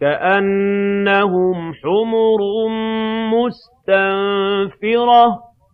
كَأَنَّهُمْ حُمُرٌ مُّسْتَنفِرَةٌ